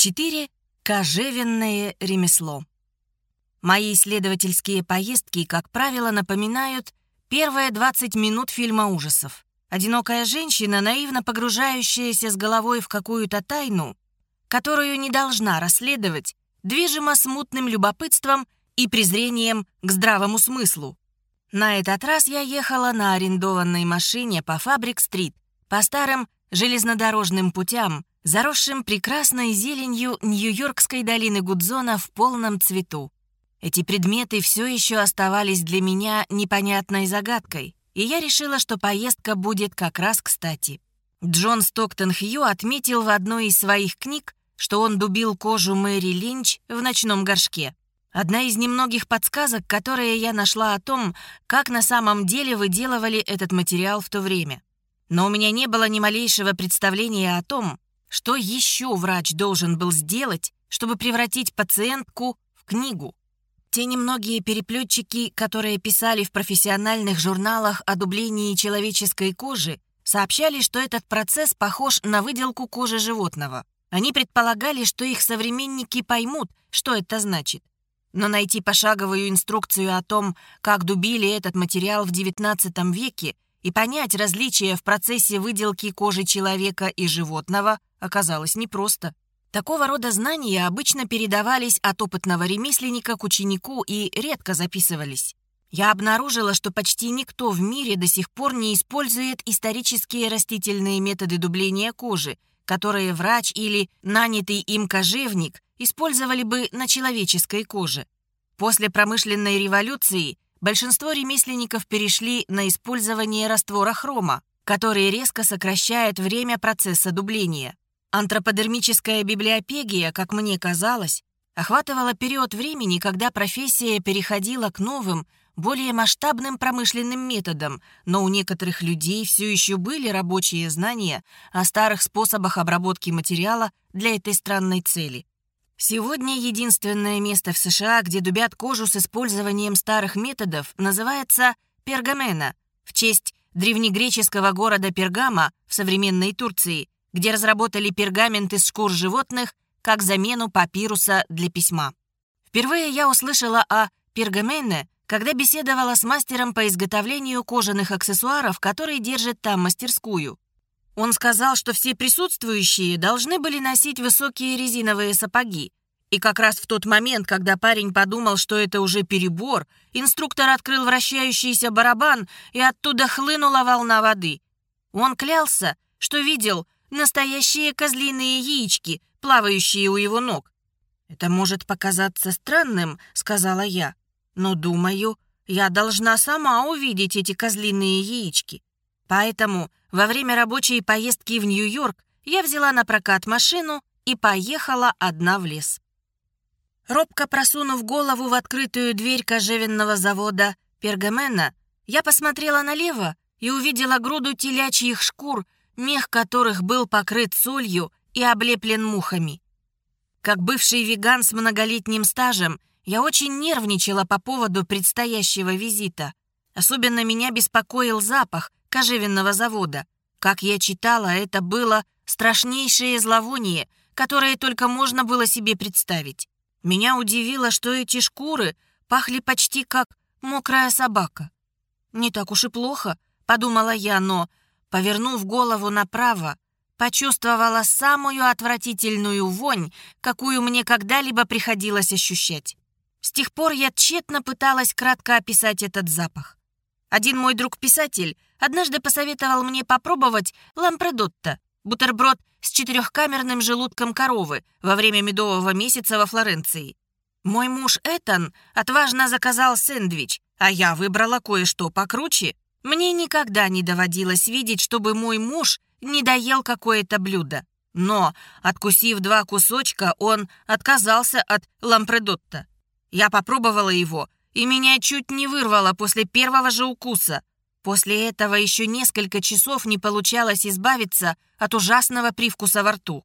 4. Кожевенное ремесло. Мои исследовательские поездки, как правило, напоминают первые 20 минут фильма ужасов. Одинокая женщина, наивно погружающаяся с головой в какую-то тайну, которую не должна расследовать, движима смутным любопытством и презрением к здравому смыслу. На этот раз я ехала на арендованной машине по Фабрик-стрит, по старым железнодорожным путям, заросшим прекрасной зеленью Нью-Йоркской долины Гудзона в полном цвету. Эти предметы все еще оставались для меня непонятной загадкой, и я решила, что поездка будет как раз кстати. Джон Стоктон Хью отметил в одной из своих книг, что он дубил кожу Мэри Линч в ночном горшке. Одна из немногих подсказок, которые я нашла о том, как на самом деле выделывали этот материал в то время. Но у меня не было ни малейшего представления о том, что еще врач должен был сделать, чтобы превратить пациентку в книгу? Те немногие переплетчики, которые писали в профессиональных журналах о дублении человеческой кожи, сообщали, что этот процесс похож на выделку кожи животного. Они предполагали, что их современники поймут, что это значит. Но найти пошаговую инструкцию о том, как дубили этот материал в XIX веке, и понять различия в процессе выделки кожи человека и животного оказалось непросто. Такого рода знания обычно передавались от опытного ремесленника к ученику и редко записывались. Я обнаружила, что почти никто в мире до сих пор не использует исторические растительные методы дубления кожи, которые врач или нанятый им кожевник использовали бы на человеческой коже. После промышленной революции большинство ремесленников перешли на использование раствора хрома, который резко сокращает время процесса дубления. Антроподермическая библиопегия, как мне казалось, охватывала период времени, когда профессия переходила к новым, более масштабным промышленным методам, но у некоторых людей все еще были рабочие знания о старых способах обработки материала для этой странной цели. Сегодня единственное место в США, где дубят кожу с использованием старых методов, называется Пергамена, в честь древнегреческого города Пергама в современной Турции, где разработали пергамент из шкур животных как замену папируса для письма. Впервые я услышала о пергамене, когда беседовала с мастером по изготовлению кожаных аксессуаров, который держит там мастерскую. Он сказал, что все присутствующие должны были носить высокие резиновые сапоги. И как раз в тот момент, когда парень подумал, что это уже перебор, инструктор открыл вращающийся барабан, и оттуда хлынула волна воды. Он клялся, что видел настоящие козлиные яички, плавающие у его ног. «Это может показаться странным», — сказала я, «но, думаю, я должна сама увидеть эти козлиные яички. Поэтому во время рабочей поездки в Нью-Йорк я взяла на прокат машину и поехала одна в лес. Робко просунув голову в открытую дверь кожевенного завода «Пергамена», я посмотрела налево и увидела груду телячьих шкур мех которых был покрыт солью и облеплен мухами. Как бывший веган с многолетним стажем, я очень нервничала по поводу предстоящего визита. Особенно меня беспокоил запах кожевенного завода. Как я читала, это было страшнейшее зловоние, которое только можно было себе представить. Меня удивило, что эти шкуры пахли почти как мокрая собака. «Не так уж и плохо», — подумала я, но Повернув голову направо, почувствовала самую отвратительную вонь, какую мне когда-либо приходилось ощущать. С тех пор я тщетно пыталась кратко описать этот запах. Один мой друг-писатель однажды посоветовал мне попробовать лампредотто, бутерброд с четырехкамерным желудком коровы во время медового месяца во Флоренции. Мой муж Этан отважно заказал сэндвич, а я выбрала кое-что покруче мне никогда не доводилось видеть, чтобы мой муж не доел какое-то блюдо. Но, откусив два кусочка, он отказался от лампредотта. Я попробовала его, и меня чуть не вырвало после первого же укуса. После этого еще несколько часов не получалось избавиться от ужасного привкуса во рту.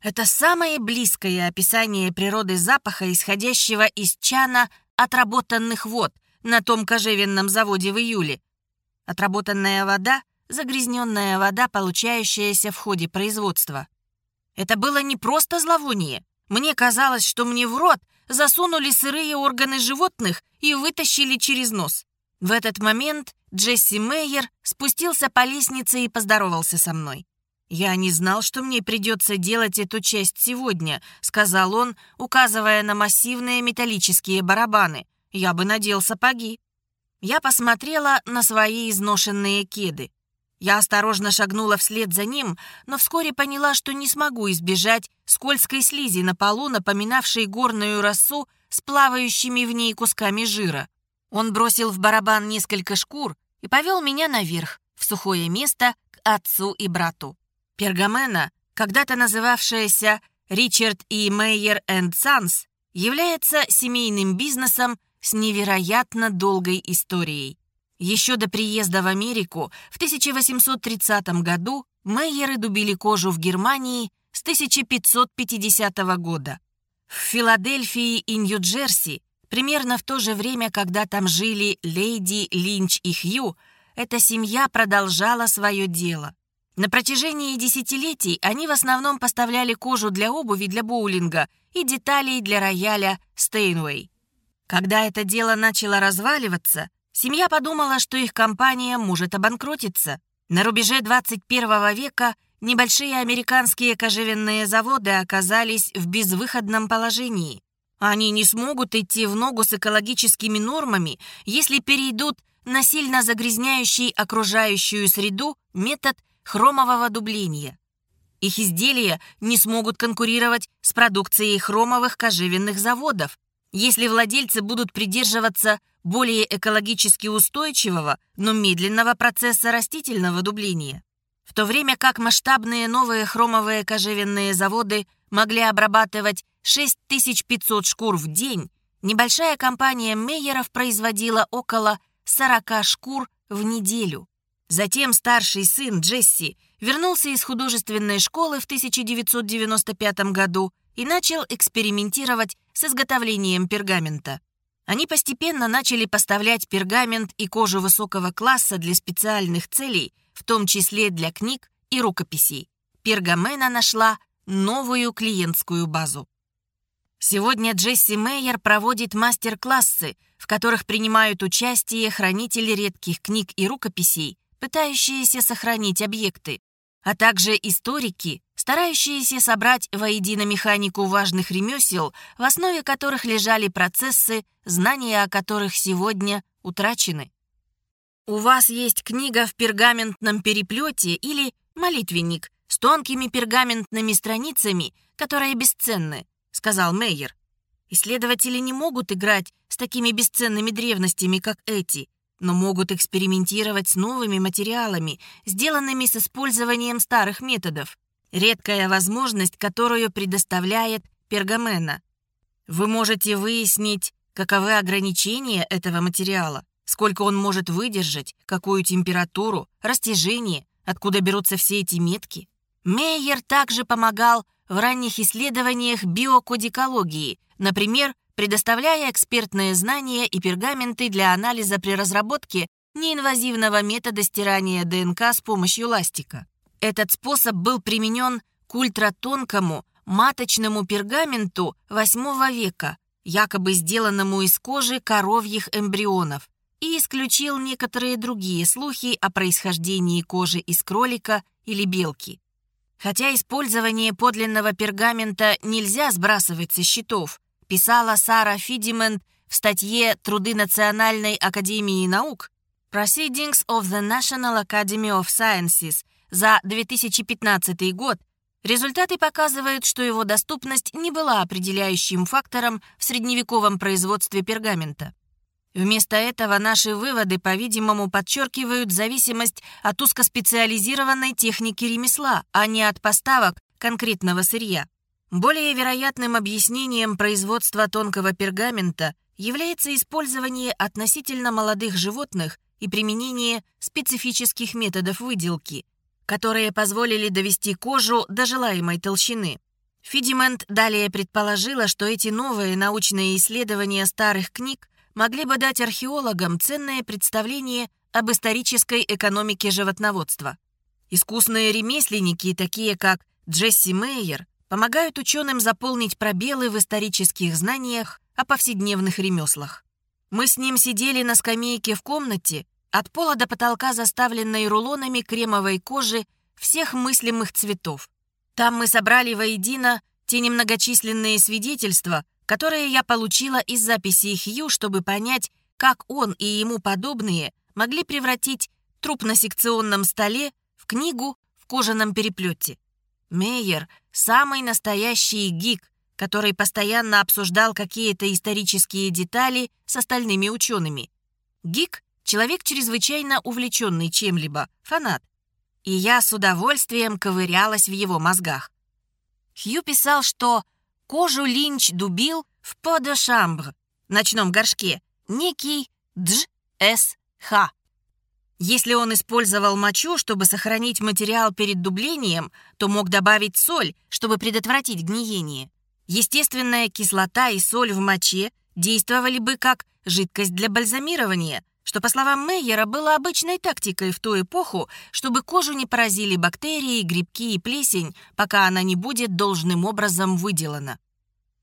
Это самое близкое описание природы запаха, исходящего из чана отработанных вод на том кожевенном заводе в июле, Отработанная вода — загрязненная вода, получающаяся в ходе производства. Это было не просто зловоние, Мне казалось, что мне в рот засунули сырые органы животных и вытащили через нос. В этот момент Джесси Мейер спустился по лестнице и поздоровался со мной. «Я не знал, что мне придется делать эту часть сегодня», — сказал он, указывая на массивные металлические барабаны. «Я бы надел сапоги». Я посмотрела на свои изношенные кеды. Я осторожно шагнула вслед за ним, но вскоре поняла, что не смогу избежать скользкой слизи на полу, напоминавшей горную росу с плавающими в ней кусками жира. Он бросил в барабан несколько шкур и повел меня наверх, в сухое место, к отцу и брату. Пергамена, когда-то называвшаяся Ричард и Мейер энд Санс, является семейным бизнесом с невероятно долгой историей. Еще до приезда в Америку в 1830 году Мейеры дубили кожу в Германии с 1550 года. В Филадельфии и Нью-Джерси примерно в то же время, когда там жили Лейди, Линч и Хью, эта семья продолжала свое дело. На протяжении десятилетий они в основном поставляли кожу для обуви для боулинга и деталей для рояля Стейнвей. Когда это дело начало разваливаться, семья подумала, что их компания может обанкротиться. На рубеже 21 века небольшие американские кожевенные заводы оказались в безвыходном положении. Они не смогут идти в ногу с экологическими нормами, если перейдут на сильно загрязняющий окружающую среду метод хромового дубления. Их изделия не смогут конкурировать с продукцией хромовых кожевенных заводов, если владельцы будут придерживаться более экологически устойчивого, но медленного процесса растительного дубления. В то время как масштабные новые хромовые кожевенные заводы могли обрабатывать 6500 шкур в день, небольшая компания Мейеров производила около 40 шкур в неделю. Затем старший сын Джесси вернулся из художественной школы в 1995 году и начал экспериментировать с изготовлением пергамента. Они постепенно начали поставлять пергамент и кожу высокого класса для специальных целей, в том числе для книг и рукописей. Пергамена нашла новую клиентскую базу. Сегодня Джесси Мейер проводит мастер-классы, в которых принимают участие хранители редких книг и рукописей, пытающиеся сохранить объекты, а также историки, старающиеся собрать воедино механику важных ремесел, в основе которых лежали процессы, знания о которых сегодня утрачены. У вас есть книга в пергаментном переплете или молитвенник с тонкими пергаментными страницами, которые бесценны, сказал Мейер. Исследователи не могут играть с такими бесценными древностями, как эти, но могут экспериментировать с новыми материалами, сделанными с использованием старых методов. Редкая возможность, которую предоставляет пергамена. Вы можете выяснить, каковы ограничения этого материала, сколько он может выдержать, какую температуру, растяжение, откуда берутся все эти метки. Мейер также помогал в ранних исследованиях биокодикологии, например, предоставляя экспертные знания и пергаменты для анализа при разработке неинвазивного метода стирания ДНК с помощью ластика. Этот способ был применен к ультратонкому маточному пергаменту VIII века, якобы сделанному из кожи коровьих эмбрионов, и исключил некоторые другие слухи о происхождении кожи из кролика или белки. Хотя использование подлинного пергамента нельзя сбрасывать со счетов, писала Сара Фидимент в статье «Труды Национальной Академии Наук» Proceedings of the National Academy of Sciences за 2015 год, результаты показывают, что его доступность не была определяющим фактором в средневековом производстве пергамента. Вместо этого наши выводы, по-видимому, подчеркивают зависимость от узкоспециализированной техники ремесла, а не от поставок конкретного сырья. Более вероятным объяснением производства тонкого пергамента является использование относительно молодых животных и применение специфических методов выделки, которые позволили довести кожу до желаемой толщины. Фидимент далее предположила, что эти новые научные исследования старых книг могли бы дать археологам ценное представление об исторической экономике животноводства. Искусные ремесленники, такие как Джесси Мейер, помогают ученым заполнить пробелы в исторических знаниях о повседневных ремеслах. Мы с ним сидели на скамейке в комнате, от пола до потолка заставленной рулонами кремовой кожи всех мыслимых цветов. Там мы собрали воедино те немногочисленные свидетельства, которые я получила из записей Хью, чтобы понять, как он и ему подобные могли превратить труп на секционном столе в книгу в кожаном переплете. Мейер — самый настоящий гик, который постоянно обсуждал какие-то исторические детали с остальными учеными. Гик — человек чрезвычайно увлеченный чем-либо, фанат. И я с удовольствием ковырялась в его мозгах. Хью писал, что кожу Линч дубил в подошамбр, ночном горшке, некий Дж. С. Х. Если он использовал мочу, чтобы сохранить материал перед дублением, то мог добавить соль, чтобы предотвратить гниение. Естественная кислота и соль в моче действовали бы как жидкость для бальзамирования, что, по словам Мейера, было обычной тактикой в ту эпоху, чтобы кожу не поразили бактерии, грибки и плесень, пока она не будет должным образом выделана.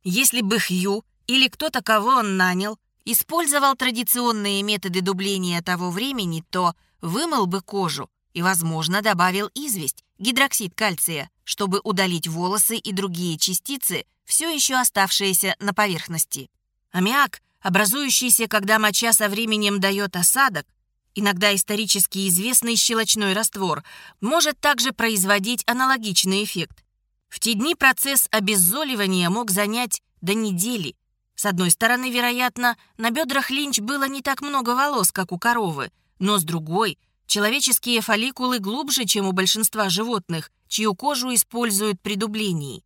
Если бы Хью или кто-то, кого он нанял, использовал традиционные методы дубления того времени, то вымыл бы кожу и, возможно, добавил известь, гидроксид кальция, чтобы удалить волосы и другие частицы, все еще оставшиеся на поверхности. Аммиак, образующийся, когда моча со временем дает осадок, иногда исторически известный щелочной раствор, может также производить аналогичный эффект. В те дни процесс обеззоливания мог занять до недели, с одной стороны, вероятно, на бедрах Линч было не так много волос, как у коровы, но с другой, человеческие фолликулы глубже, чем у большинства животных, чью кожу используют при дублении.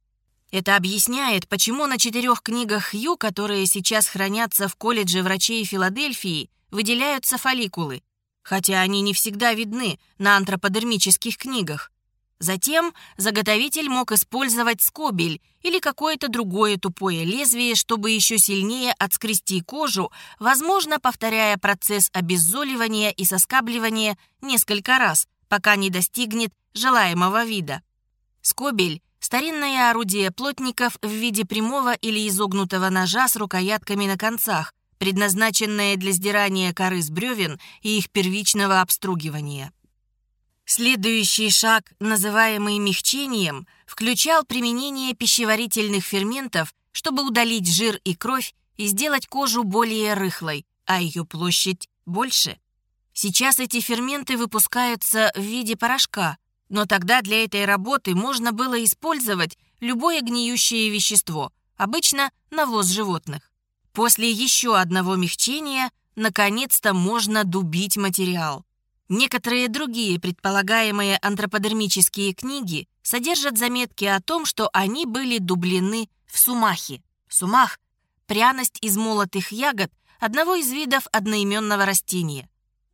Это объясняет, почему на четырех книгах Хью, которые сейчас хранятся в колледже врачей Филадельфии, выделяются фолликулы, хотя они не всегда видны на антроподермических книгах. Затем заготовитель мог использовать скобель или какое-то другое тупое лезвие, чтобы еще сильнее отскрести кожу, возможно, повторяя процесс обеззоливания и соскабливания несколько раз, пока не достигнет желаемого вида. Скобель – старинное орудие плотников в виде прямого или изогнутого ножа с рукоятками на концах, предназначенное для сдирания коры с бревен и их первичного обстругивания. Следующий шаг, называемый мягчением, включал применение пищеварительных ферментов, чтобы удалить жир и кровь и сделать кожу более рыхлой, а ее площадь больше. Сейчас эти ферменты выпускаются в виде порошка, но тогда для этой работы можно было использовать любое гниющее вещество, обычно навоз животных. После еще одного мягчения наконец-то можно дубить материал. Некоторые другие предполагаемые антроподермические книги содержат заметки о том, что они были дублены в сумахе. Сумах – пряность из молотых ягод одного из видов одноименного растения.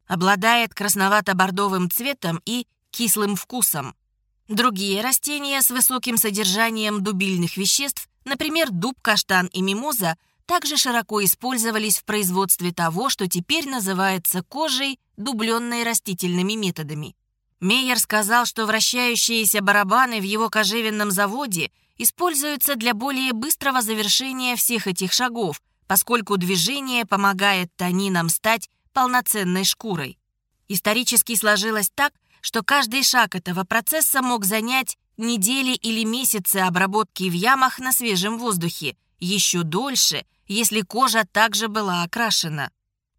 Обладает красновато-бордовым цветом и кислым вкусом. Другие растения с высоким содержанием дубильных веществ, например, дуб, каштан и мимоза, также широко использовались в производстве того, что теперь называется кожей, дубленной растительными методами. Мейер сказал, что вращающиеся барабаны в его кожевенном заводе используются для более быстрого завершения всех этих шагов, поскольку движение помогает танинам стать полноценной шкурой. Исторически сложилось так, что каждый шаг этого процесса мог занять недели или месяцы обработки в ямах на свежем воздухе, еще дольше, если кожа также была окрашена.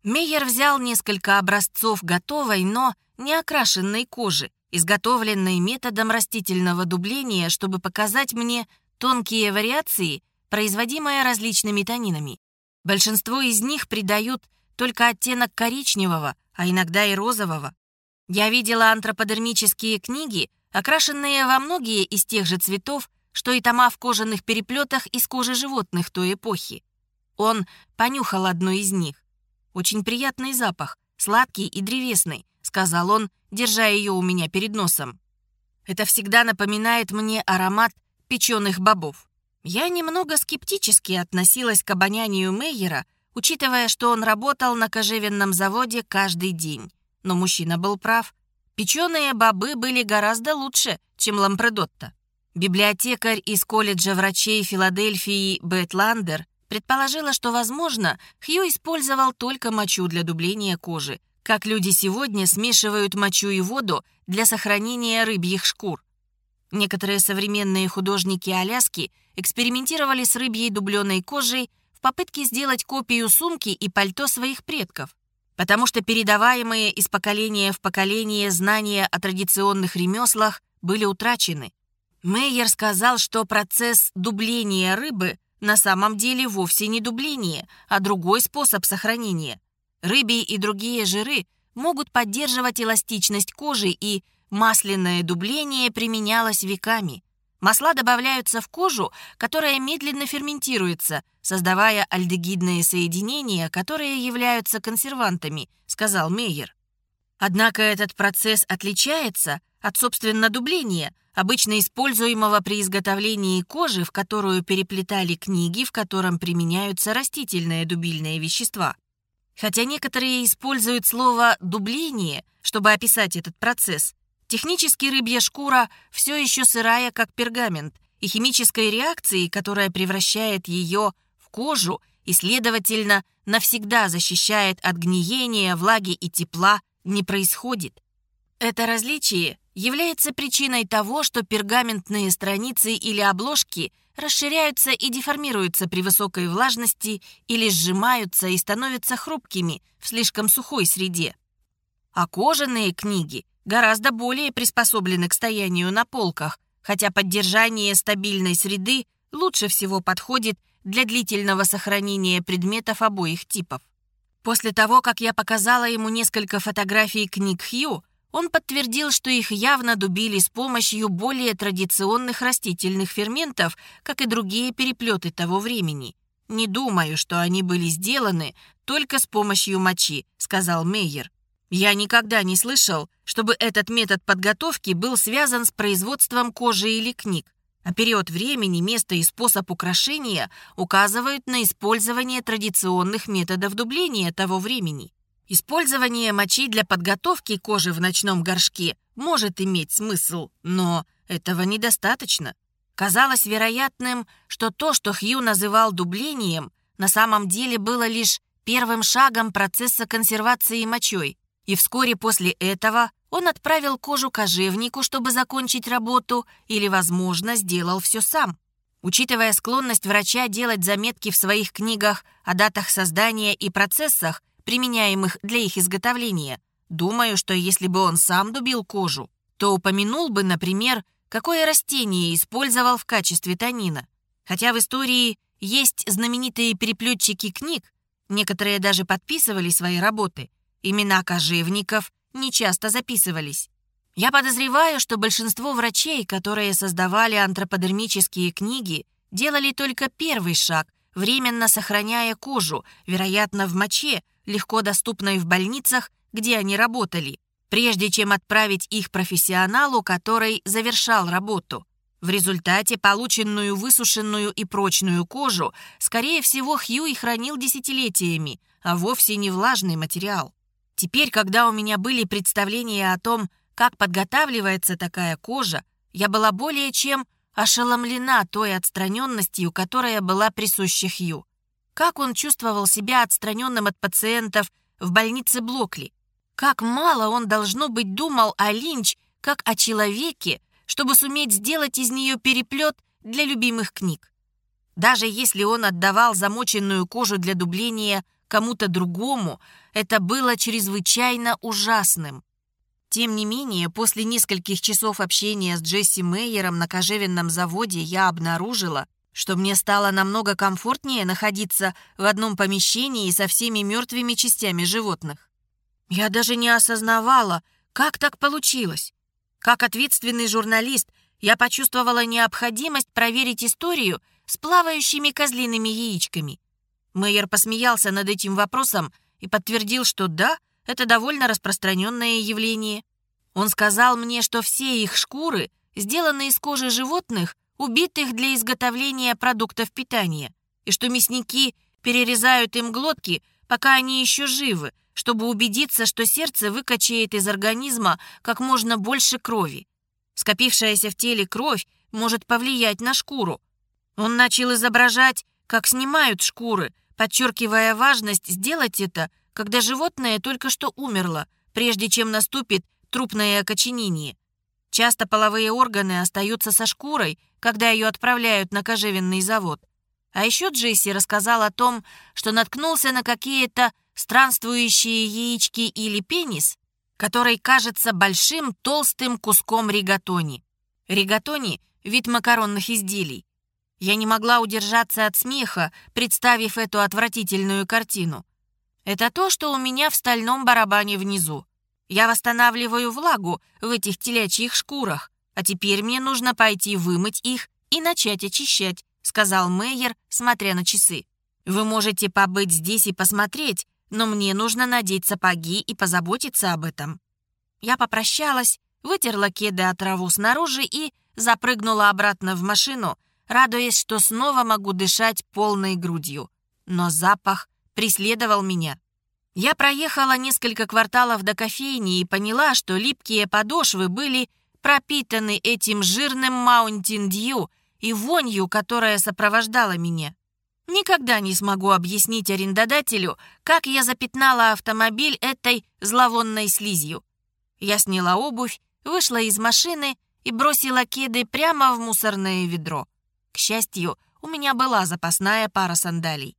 Мейер взял несколько образцов готовой, но не окрашенной кожи, изготовленной методом растительного дубления, чтобы показать мне тонкие вариации, производимые различными тонинами. Большинство из них придают только оттенок коричневого, а иногда и розового. Я видела антроподермические книги, окрашенные во многие из тех же цветов, что и тома в кожаных переплетах из кожи животных той эпохи. Он понюхал одну из них. «Очень приятный запах, сладкий и древесный», — сказал он, держа ее у меня перед носом. «Это всегда напоминает мне аромат печеных бобов». Я немного скептически относилась к обонянию Мейера, учитывая, что он работал на кожевенном заводе каждый день. Но мужчина был прав. Печеные бобы были гораздо лучше, чем лампредотто. Библиотекарь из колледжа врачей Филадельфии Бет Ландер предположила, что, возможно, Хью использовал только мочу для дубления кожи, как люди сегодня смешивают мочу и воду для сохранения рыбьих шкур. Некоторые современные художники Аляски экспериментировали с рыбьей дубленой кожей в попытке сделать копию сумки и пальто своих предков, потому что передаваемые из поколения в поколение знания о традиционных ремеслах были утрачены. Мейер сказал, что процесс дубления рыбы на самом деле вовсе не дубление, а другой способ сохранения. Рыбий и другие жиры могут поддерживать эластичность кожи, и масляное дубление применялось веками. Масла добавляются в кожу, которая медленно ферментируется, создавая альдегидные соединения, которые являются консервантами, сказал Мейер. Однако этот процесс отличается от, собственно, дубления – обычно используемого при изготовлении кожи, в которую переплетали книги, в котором применяются растительные дубильные вещества. Хотя некоторые используют слово «дубление», чтобы описать этот процесс, технически рыбья шкура все еще сырая, как пергамент, и химической реакции, которая превращает ее в кожу и, следовательно, навсегда защищает от гниения, влаги и тепла, не происходит. Это различие является причиной того, что пергаментные страницы или обложки расширяются и деформируются при высокой влажности или сжимаются и становятся хрупкими в слишком сухой среде. А кожаные книги гораздо более приспособлены к стоянию на полках, хотя поддержание стабильной среды лучше всего подходит для длительного сохранения предметов обоих типов. После того, как я показала ему несколько фотографий книг Хью, он подтвердил, что их явно дубили с помощью более традиционных растительных ферментов, как и другие переплеты того времени. «Не думаю, что они были сделаны только с помощью мочи», — сказал Мейер. «Я никогда не слышал, чтобы этот метод подготовки был связан с производством кожи или книг, а период времени, место и способ украшения указывают на использование традиционных методов дубления того времени. Использование мочи для подготовки кожи в ночном горшке может иметь смысл, но этого недостаточно. Казалось вероятным, что то, что Хью называл дублением, на самом деле было лишь первым шагом процесса консервации мочой, и вскоре после этого он отправил кожу кожевнику, чтобы закончить работу, или, возможно, сделал все сам. Учитывая склонность врача делать заметки в своих книгах о датах создания и процессах, применяемых для их изготовления. Думаю, что если бы он сам дубил кожу, то упомянул бы, например, какое растение использовал в качестве танина. Хотя в истории есть знаменитые переплетчики книг, некоторые даже подписывали свои работы, имена кожевников нечасто записывались. Я подозреваю, что большинство врачей, которые создавали антроподермические книги, делали только первый шаг, временно сохраняя кожу, вероятно, в моче, легко доступной в больницах, где они работали, прежде чем отправить их профессионалу, который завершал работу. В результате полученную высушенную и прочную кожу, скорее всего, Хью и хранил десятилетиями, а вовсе не влажный материал. Теперь, когда у меня были представления о том, как подготавливается такая кожа, я была более чем ошеломлена той отстраненностью, которая была присуща Хью. Как он чувствовал себя отстраненным от пациентов в больнице Блокли? Как мало он, должно быть, думал о Линч, как о человеке, чтобы суметь сделать из нее переплет для любимых книг. Даже если он отдавал замоченную кожу для дубления кому-то другому, это было чрезвычайно ужасным. Тем не менее, после нескольких часов общения с Джесси Мейером на кожевенном заводе я обнаружила, что мне стало намного комфортнее находиться в одном помещении со всеми мертвыми частями животных. Я даже не осознавала, как так получилось. Как ответственный журналист, я почувствовала необходимость проверить историю с плавающими козлиными яичками. Мэйер посмеялся над этим вопросом и подтвердил, что да, это довольно распространенное явление. Он сказал мне, что все их шкуры сделаны из кожи животных, убитых для изготовления продуктов питания, и что мясники перерезают им глотки, пока они еще живы, чтобы убедиться, что сердце выкачает из организма как можно больше крови. Скопившаяся в теле кровь может повлиять на шкуру. Он начал изображать, как снимают шкуры, подчеркивая важность сделать это, когда животное только что умерло, прежде чем наступит трупное окоченение. Часто половые органы остаются со шкурой, когда ее отправляют на кожевенный завод. А еще Джесси рассказал о том, что наткнулся на какие-то странствующие яички или пенис, который кажется большим толстым куском ригатони. Ригатони — вид макаронных изделий. Я не могла удержаться от смеха, представив эту отвратительную картину. Это то, что у меня в стальном барабане внизу. Я восстанавливаю влагу в этих телячьих шкурах, а теперь мне нужно пойти вымыть их и начать очищать», — сказал Мейер, смотря на часы. «Вы можете побыть здесь и посмотреть, но мне нужно надеть сапоги и позаботиться об этом». Я попрощалась, вытерла кеды от траву снаружи и запрыгнула обратно в машину, радуясь, что снова могу дышать полной грудью. Но запах преследовал меня. Я проехала несколько кварталов до кофейни и поняла, что липкие подошвы были пропитаны этим жирным Mountain Dew и вонью, которая сопровождала меня. Никогда не смогу объяснить арендодателю, как я запятнала автомобиль этой зловонной слизью. Я сняла обувь, вышла из машины и бросила кеды прямо в мусорное ведро. К счастью, у меня была запасная пара сандалий.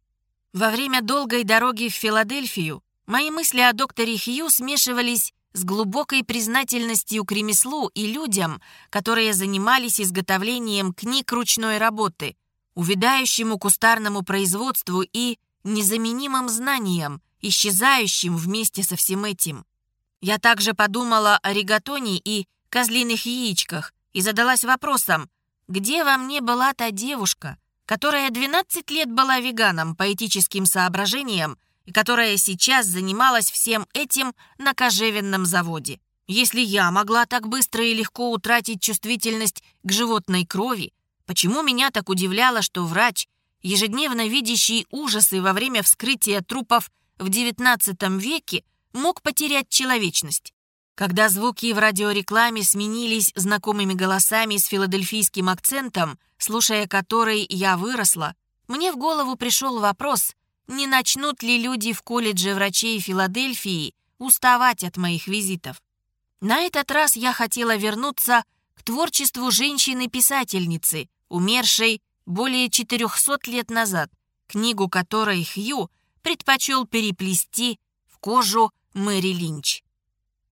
Во время долгой дороги в Филадельфию мои мысли о докторе Хью смешивались с глубокой признательностью к ремеслу и людям, которые занимались изготовлением книг ручной работы, увядающему кустарному производству и незаменимым знаниям, исчезающим вместе со всем этим. Я также подумала о ригатоне и козлиных яичках и задалась вопросом, где во мне была та девушка, которая 12 лет была веганом по этическим соображениям и которая сейчас занималась всем этим на кожевенном заводе. Если я могла так быстро и легко утратить чувствительность к животной крови, почему меня так удивляло, что врач, ежедневно видящий ужасы во время вскрытия трупов в XIX веке, мог потерять человечность? Когда звуки в радиорекламе сменились знакомыми голосами с филадельфийским акцентом, слушая который я выросла, мне в голову пришел вопрос, не начнут ли люди в колледже врачей Филадельфии уставать от моих визитов. На этот раз я хотела вернуться к творчеству женщины-писательницы, умершей более 400 лет назад, книгу которой Хью предпочел переплести в кожу Мэри Линч.